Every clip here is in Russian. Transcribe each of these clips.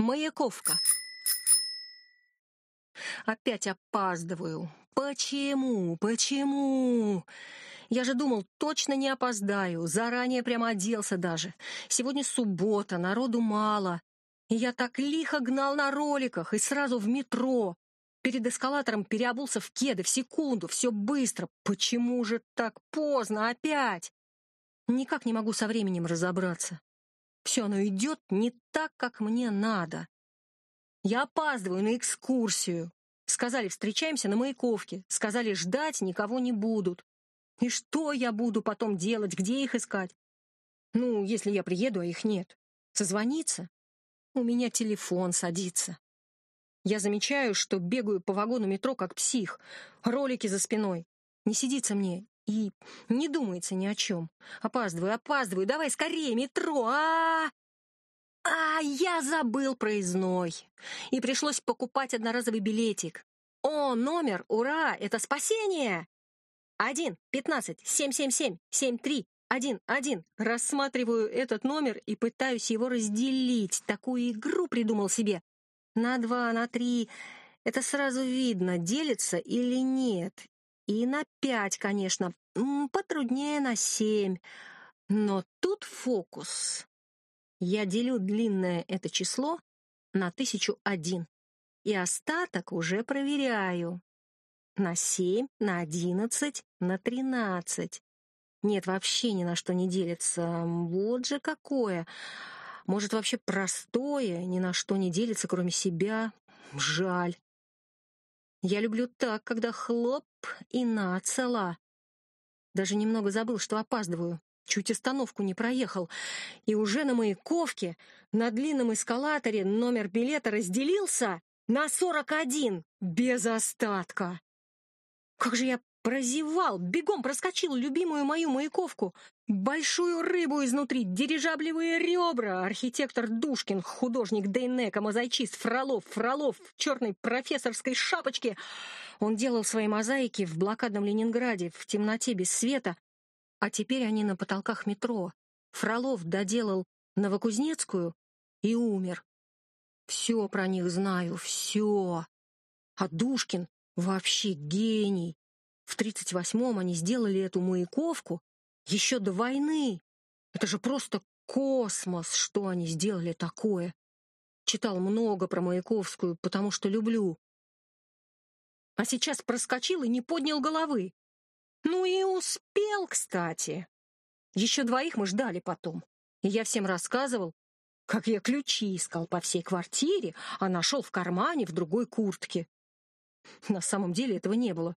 Маяковка. Опять опаздываю. Почему? Почему? Я же думал, точно не опоздаю. Заранее прямо оделся даже. Сегодня суббота, народу мало. И я так лихо гнал на роликах и сразу в метро. Перед эскалатором переобулся в кеды в секунду, все быстро. Почему же так поздно опять? Никак не могу со временем разобраться. Все оно идет не так, как мне надо. Я опаздываю на экскурсию. Сказали, встречаемся на Маяковке. Сказали, ждать никого не будут. И что я буду потом делать, где их искать? Ну, если я приеду, а их нет. Созвониться? У меня телефон садится. Я замечаю, что бегаю по вагону метро как псих. Ролики за спиной. Не сидится мне и не думается ни о чем. Опаздываю, опаздываю. Давай скорее, метро. А, -а, я забыл проездной. И пришлось покупать одноразовый билетик. О, номер, ура, это спасение! Один, пятнадцать, семь, семь, семь, семь, три, один, один. Рассматриваю этот номер и пытаюсь его разделить. Такую игру придумал себе. На два, на три. Это сразу видно, делится или нет. И на пять, конечно. Потруднее на семь. Но тут фокус. Я делю длинное это число на тысячу один, и остаток уже проверяю. На семь, на одиннадцать, на тринадцать. Нет, вообще ни на что не делится. Вот же какое. Может, вообще простое, ни на что не делится, кроме себя. Жаль. Я люблю так, когда хлоп и нацела. Даже немного забыл, что опаздываю. Чуть остановку не проехал. И уже на Маяковке, на длинном эскалаторе, номер билета разделился на сорок один, без остатка. Как же я прозевал, бегом проскочил любимую мою Маяковку. Большую рыбу изнутри, дирижаблевые ребра, архитектор Душкин, художник Дейнека, мозаичист Фролов, Фролов в черной профессорской шапочке. Он делал свои мозаики в блокадном Ленинграде, в темноте без света, а теперь они на потолках метро. Фролов доделал Новокузнецкую и умер. Все про них знаю, все. А Душкин вообще гений. В тридцать восьмом они сделали эту Маяковку еще до войны. Это же просто космос, что они сделали такое. Читал много про Маяковскую, потому что люблю. А сейчас проскочил и не поднял головы. Ну и успел, кстати. Еще двоих мы ждали потом. И я всем рассказывал, как я ключи искал по всей квартире, а нашел в кармане в другой куртке. На самом деле этого не было.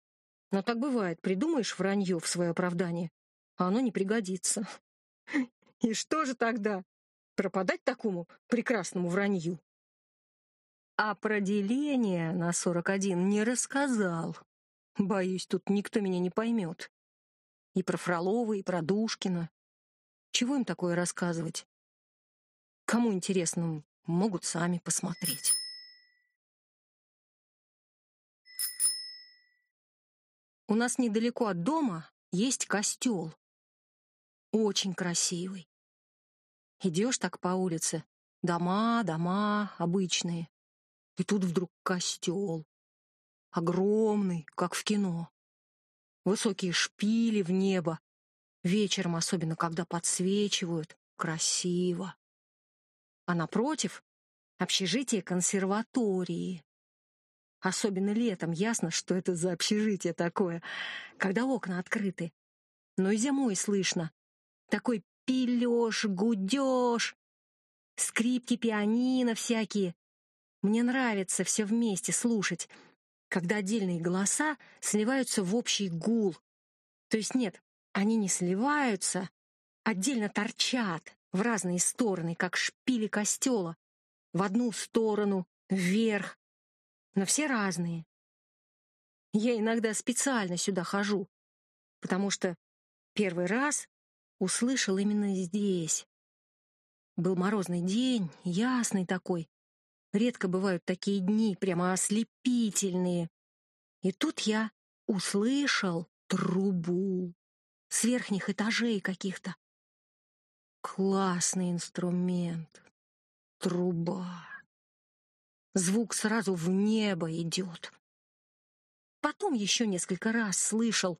Но так бывает, придумаешь вранье в свое оправдание, а оно не пригодится. И что же тогда? Пропадать такому прекрасному вранью? А про деление на сорок один не рассказал. Боюсь, тут никто меня не поймет. И про Фролова, и про Душкина. Чего им такое рассказывать? Кому интересно, могут сами посмотреть. У нас недалеко от дома есть костел. Очень красивый. Идешь так по улице, дома, дома обычные. И тут вдруг костел огромный, как в кино. Высокие шпили в небо, вечером, особенно когда подсвечивают, красиво. А напротив — общежитие консерватории. Особенно летом ясно, что это за общежитие такое, когда окна открыты. Но и зимой слышно. Такой пилёж, гудёж, скрипки пианино всякие. Мне нравится все вместе слушать — когда отдельные голоса сливаются в общий гул. То есть нет, они не сливаются, отдельно торчат в разные стороны, как шпили костела, в одну сторону, вверх, но все разные. Я иногда специально сюда хожу, потому что первый раз услышал именно здесь. Был морозный день, ясный такой, Редко бывают такие дни, прямо ослепительные. И тут я услышал трубу с верхних этажей каких-то. Классный инструмент. Труба. звук сразу в небо идет. Потом еще несколько раз слышал,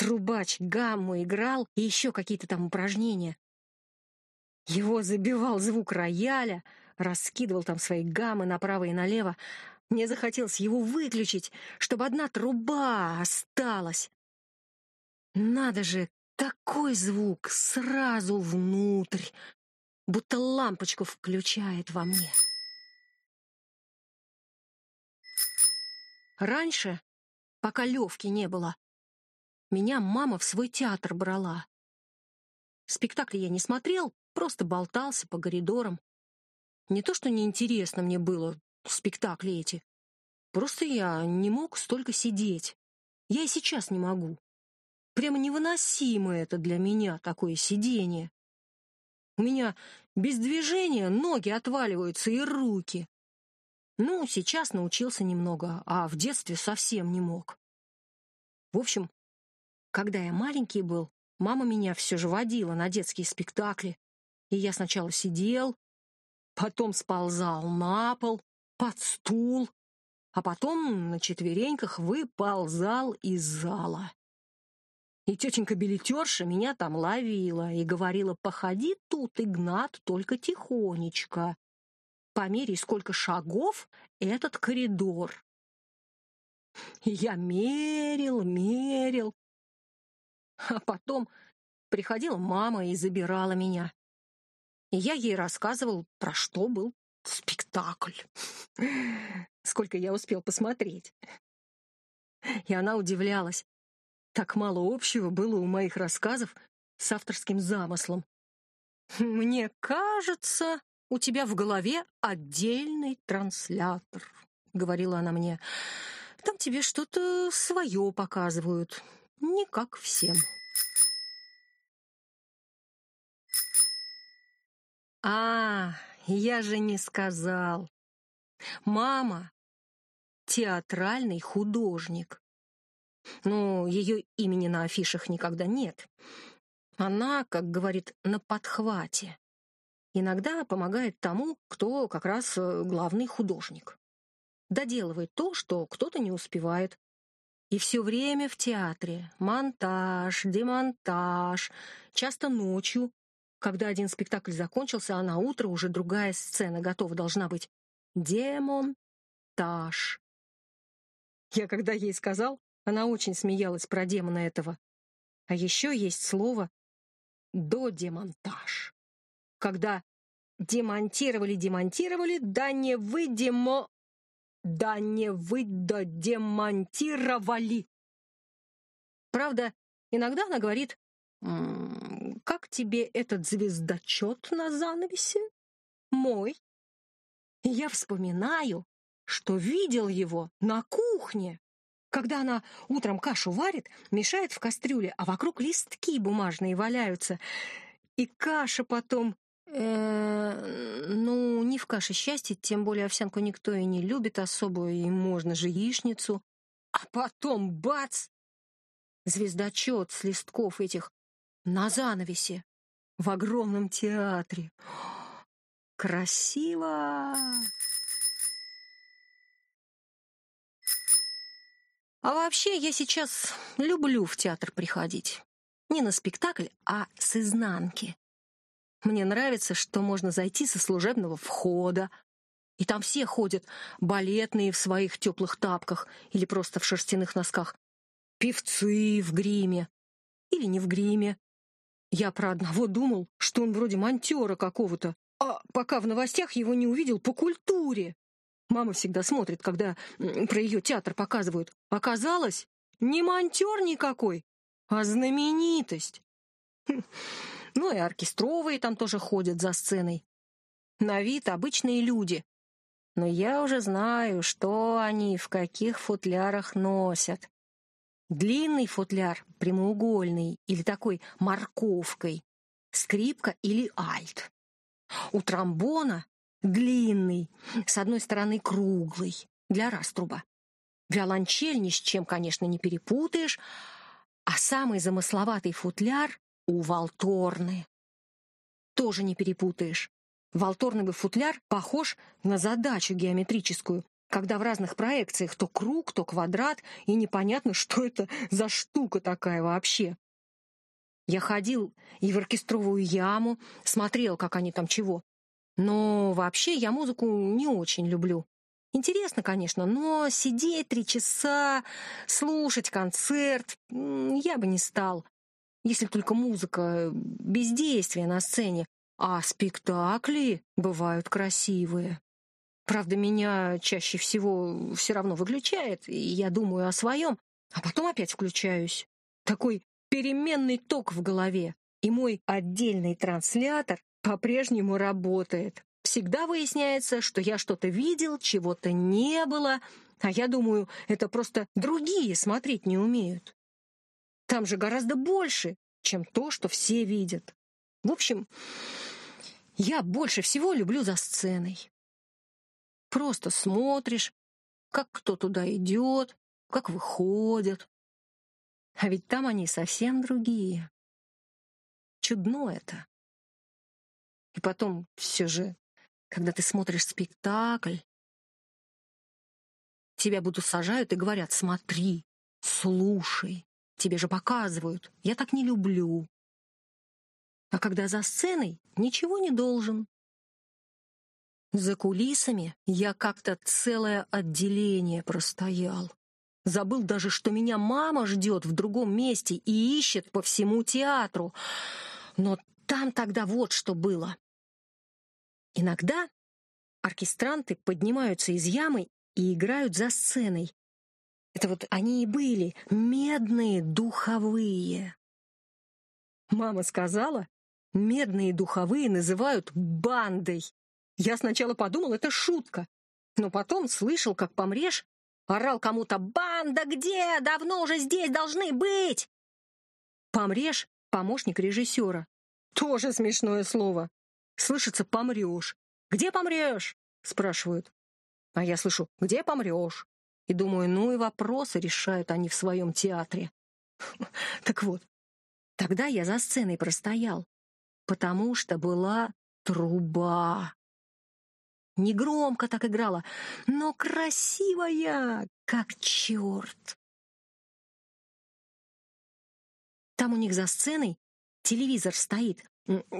трубач гамму играл и еще какие-то там упражнения. Его забивал звук рояля, раскидывал там свои гаммы направо и налево. Мне захотелось его выключить, чтобы одна труба осталась. Надо же, такой звук сразу внутрь, будто лампочку включает во мне. Раньше, пока Левки не было, меня мама в свой театр брала. Спектакли я не смотрел, просто болтался по коридорам. Не то, что неинтересно мне было спектакли эти. Просто я не мог столько сидеть. Я и сейчас не могу. Прямо невыносимо это для меня, такое сидение. У меня без движения ноги отваливаются и руки. Ну, сейчас научился немного, а в детстве совсем не мог. В общем, когда я маленький был, мама меня все же водила на детские спектакли. И я сначала сидел, потом сползал на пол, под стул, а потом на четвереньках выползал из зала. И тетенька-билетерша меня там ловила и говорила, походи тут, Игнат, только тихонечко. Померяй, сколько шагов этот коридор. И я мерил, мерил. А потом приходила мама и забирала меня. И я ей рассказывал, про что был спектакль. Сколько я успел посмотреть. И она удивлялась. Так мало общего было у моих рассказов с авторским замыслом. «Мне кажется, у тебя в голове отдельный транслятор», — говорила она мне. «Там тебе что-то свое показывают, не как всем». «А, я же не сказал. Мама — театральный художник. Но ее имени на афишах никогда нет. Она, как говорит, на подхвате. Иногда помогает тому, кто как раз э, главный художник. Доделывает то, что кто-то не успевает. И все время в театре. Монтаж, демонтаж. Часто ночью. Когда один спектакль закончился, а на утро уже другая сцена готова должна быть. Демонтаж. Я когда ей сказал, она очень смеялась про демона этого. А еще есть слово «додемонтаж». Когда демонтировали-демонтировали, да не вы демо... Да не вы додемонтировали. Правда, иногда она говорит, «Как тебе этот звездочет на занавесе?» «Мой». я вспоминаю, что видел его на кухне когда она утром кашу варит, мешает в кастрюле, а вокруг листки бумажные валяются. И каша потом... Э, ну, не в каше счастье, тем более овсянку никто и не любит особую, и можно же яичницу. А потом бац! Звездочет с листков этих на занавесе в огромном театре. Красиво! А вообще я сейчас люблю в театр приходить. Не на спектакль, а с изнанки. Мне нравится, что можно зайти со служебного входа, и там все ходят, балетные в своих теплых тапках или просто в шерстяных носках, певцы в гриме или не в гриме. Я про одного думал, что он вроде монтера какого-то, а пока в новостях его не увидел по культуре. Мама всегда смотрит, когда про ее театр показывают. Оказалось, не монтер никакой, а знаменитость. Ну и оркестровые там тоже ходят за сценой. На вид обычные люди. Но я уже знаю, что они в каких футлярах носят. Длинный футляр, прямоугольный или такой морковкой, скрипка или альт. У тромбона длинный, с одной стороны круглый, для раструба. Виолончель ни с чем, конечно, не перепутаешь, а самый замысловатый футляр у Валторны. Тоже не перепутаешь. Волторновый футляр похож на задачу геометрическую, когда в разных проекциях то круг, то квадрат, и непонятно, что это за штука такая вообще. Я ходил и в оркестровую яму, смотрел, как они там чего. Но вообще я музыку не очень люблю. Интересно, конечно, но сидеть три часа, слушать концерт я бы не стал. Если только музыка, бездействие на сцене, а спектакли бывают красивые. Правда, меня чаще всего все равно выключает, и я думаю о своем, а потом опять включаюсь. Такой переменный ток в голове, и мой отдельный транслятор по-прежнему работает. Всегда выясняется, что я что-то видел, чего-то не было, а я думаю, это просто другие смотреть не умеют. Там же гораздо больше, чем то, что все видят. В общем, я больше всего люблю за сценой. Просто смотришь, как кто туда идет, как выходят. А ведь там они совсем другие. Чудно это. И потом все же когда ты смотришь спектакль, тебя будут сажают и говорят, смотри, слушай, тебе же показывают, я так не люблю. А когда за сценой, ничего не должен. За кулисами я как-то целое отделение простоял. Забыл даже, что меня мама ждет в другом месте и ищет по всему театру. Но там тогда вот что было. Иногда оркестранты поднимаются из ямы и играют за сценой. Это вот они и были, медные духовые. Мама сказала, медные духовые называют бандой. Я сначала подумал, это шутка, но потом слышал, как помрешь, орал кому-то «Банда где? Давно уже здесь должны быть!» Помрешь — помощник режиссера. Тоже смешное слово. Слышится «помрешь». «Где помрешь?» — спрашивают. А я слышу «Где помрешь?» И думаю, ну и вопросы решают они в своем театре. Так вот, тогда я за сценой простоял, потому что была труба. Негромко так играла, но красивая, как черт. Там у них за сценой телевизор стоит,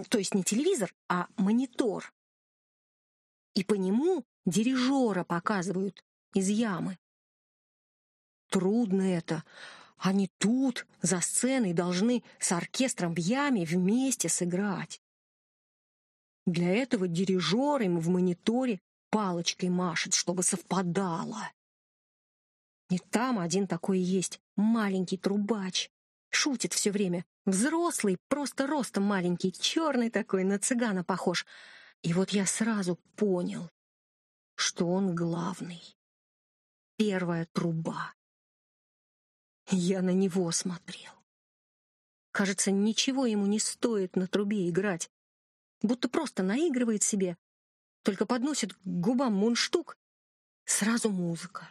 то есть не телевизор, а монитор. И по нему дирижера показывают из ямы. Трудно это. Они тут, за сценой, должны с оркестром в яме вместе сыграть. Для этого дирижер им в мониторе палочкой машет, чтобы совпадало. И там один такой есть, маленький трубач. Шутит все время. Взрослый, просто ростом маленький, черный такой, на цыгана похож. И вот я сразу понял, что он главный. Первая труба. Я на него смотрел. Кажется, ничего ему не стоит на трубе играть. Будто просто наигрывает себе, только подносит к губам мундштук, сразу музыка.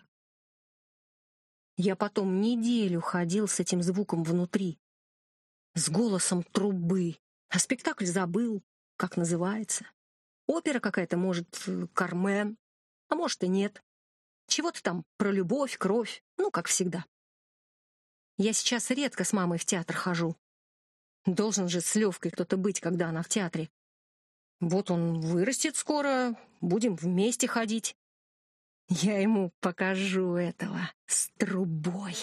Я потом неделю ходил с этим звуком внутри, с голосом трубы, а спектакль забыл, как называется. Опера какая-то, может, Кармен, а может и нет. Чего-то там про любовь, кровь, ну, как всегда. Я сейчас редко с мамой в театр хожу. Должен же с Левкой кто-то быть, когда она в театре. Вот он вырастет скоро, будем вместе ходить. Я ему покажу этого с трубой.